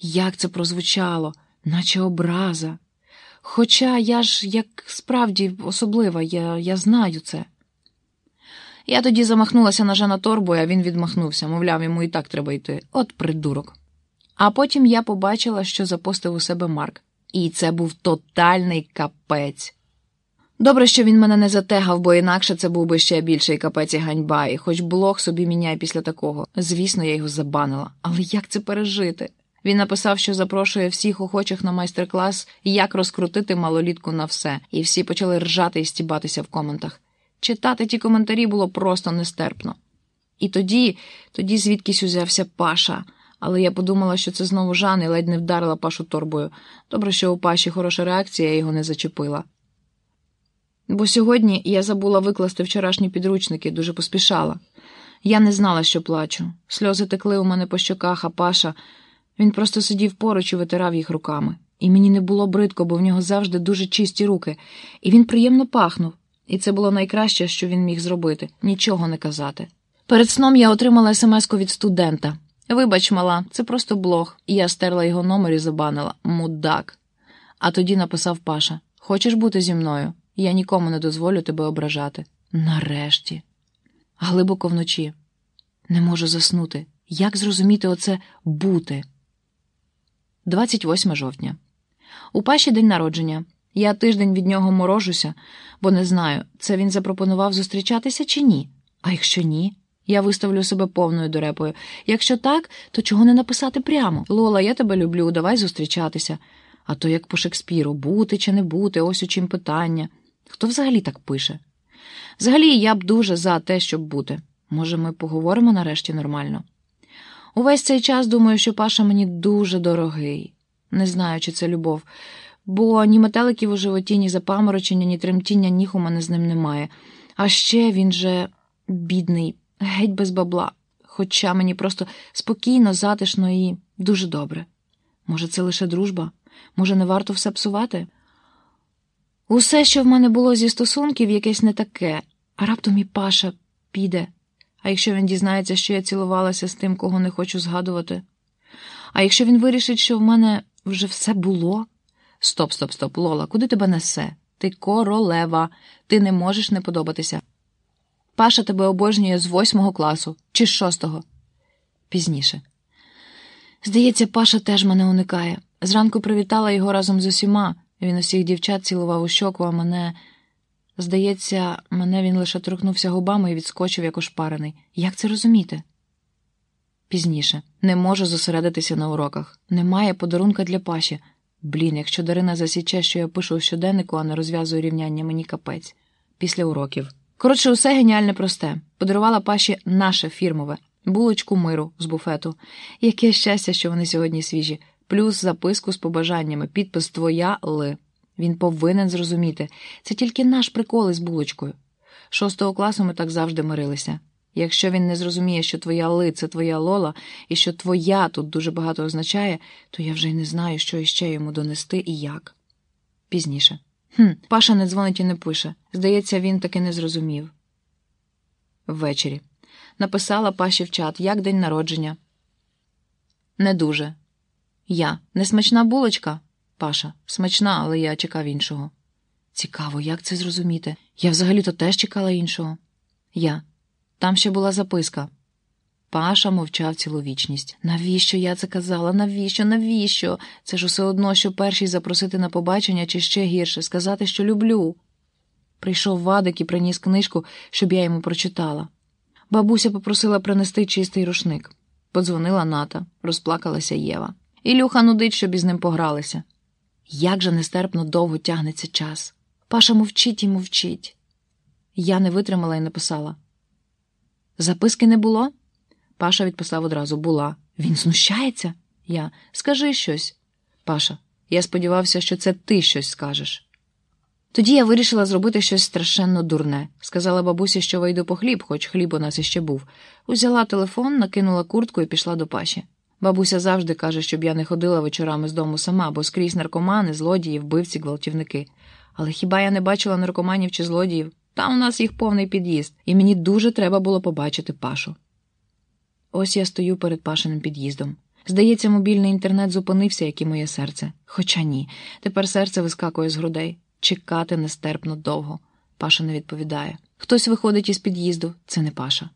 Як це прозвучало, наче образа. Хоча я ж як справді особлива, я, я знаю це. Я тоді замахнулася на Жана Торбу, а він відмахнувся, мовляв, йому і так треба йти. От придурок. А потім я побачила, що запостив у себе Марк. І це був тотальний капець. Добре, що він мене не затегав, бо інакше це був би ще більший капець і ганьба, і хоч блог собі міняй після такого. Звісно, я його забанила. Але як це пережити? Він написав, що запрошує всіх охочих на майстер-клас, як розкрутити малолітку на все, і всі почали ржати і стібатися в коментах. Читати ті коментарі було просто нестерпно. І тоді, тоді звідкись узявся Паша, але я подумала, що це знову Жан і ледь не вдарила Пашу торбою. Добре, що у Паші хороша реакція, я його не зачепила. Бо сьогодні я забула викласти вчорашні підручники, дуже поспішала. Я не знала, що плачу. Сльози текли у мене по щоках, а Паша він просто сидів поруч і витирав їх руками. І мені не було бридко, бо в нього завжди дуже чисті руки, і він приємно пахнув. І це було найкраще, що він міг зробити нічого не казати. Перед сном я отримала смс-ку від студента. Вибач, мала, це просто блог, і я стерла його номер і забанила. Мудак. А тоді написав Паша: Хочеш бути зі мною? Я нікому не дозволю тебе ображати. Нарешті. Глибоко вночі. Не можу заснути. Як зрозуміти оце бути? 28 жовтня. У Паші день народження. Я тиждень від нього морожуся, бо не знаю, це він запропонував зустрічатися чи ні. А якщо ні, я виставлю себе повною дурепою. Якщо так, то чого не написати прямо? Лола, я тебе люблю, давай зустрічатися. А то як по Шекспіру, бути чи не бути, ось у чим питання. Хто взагалі так пише? Взагалі, я б дуже за те, щоб бути. Може, ми поговоримо нарешті нормально. Увесь цей час думаю, що Паша мені дуже дорогий. Не знаю, чи це любов, бо ні метеликів у животі, ні запаморочення, ні тремтіння ніг у мене з ним немає. А ще він же бідний, геть без бабла, хоча мені просто спокійно, затишно і дуже добре. Може, це лише дружба? Може, не варто все псувати? Усе, що в мене було зі стосунків, якесь не таке, а раптом і Паша піде. А якщо він дізнається, що я цілувалася з тим, кого не хочу згадувати? А якщо він вирішить, що в мене вже все було? Стоп, стоп, стоп, Лола, куди тебе несе? Ти королева, ти не можеш не подобатися. Паша тебе обожнює з восьмого класу чи з шостого. Пізніше. Здається, Паша теж мене уникає. Зранку привітала його разом з усіма. Він усіх дівчат цілував у щоку, а мене. Здається, мене він лише торкнувся губами і відскочив, як ошпарений. Як це розуміти? Пізніше. Не можу зосередитися на уроках. Немає подарунка для Паші. Блін, якщо Дарина засіче, що я пишу у щоденнику, а не розв'язую рівняння, мені капець. Після уроків. Коротше, усе геніальне просте. Подарувала Паші наше фірмове, булочку миру з буфету. Яке щастя, що вони сьогодні свіжі, плюс записку з побажаннями, підпис Твоя Ли. Він повинен зрозуміти. Це тільки наш прикол із булочкою. Шостого класу ми так завжди мирилися. Якщо він не зрозуміє, що твоя ли це твоя лола, і що твоя тут дуже багато означає, то я вже й не знаю, що іще йому донести і як. Пізніше. Хм, Паша не дзвонить і не пише. Здається, він таки не зрозумів. Ввечері. Написала Паші в чат, як день народження. Не дуже. Я. Несмачна булочка? Паша. Смачна, але я чекав іншого. Цікаво, як це зрозуміти? Я взагалі-то теж чекала іншого. Я. Там ще була записка. Паша мовчав цілу вічність. Навіщо я це казала? Навіщо? Навіщо? Це ж усе одно, що перший запросити на побачення, чи ще гірше, сказати, що люблю. Прийшов Вадик і приніс книжку, щоб я йому прочитала. Бабуся попросила принести чистий рушник. Подзвонила Ната, розплакалася Єва. Ілюха нудить, щоб із ним погралися. Як же нестерпно довго тягнеться час. Паша мовчить і мовчить. Я не витримала і написала. Записки не було? Паша відписав одразу була. Він знущається? Я. Скажи щось. Паша. Я сподівався, що це ти щось скажеш. Тоді я вирішила зробити щось страшенно дурне. Сказала бабусі, що вийду по хліб, хоч хліб у нас іще був. Узяла телефон, накинула куртку і пішла до Паші. Бабуся завжди каже, щоб я не ходила вечорами з дому сама, бо скрізь наркомани, злодії, вбивці, гвалтівники. Але хіба я не бачила наркоманів чи злодіїв? Там у нас їх повний під'їзд, і мені дуже треба було побачити Пашу. Ось я стою перед Пашиним під'їздом. Здається, мобільний інтернет зупинився, як і моє серце. Хоча ні. Тепер серце вискакує з грудей. Чекати нестерпно довго. Паша не відповідає. Хтось виходить із під'їзду, це не Паша.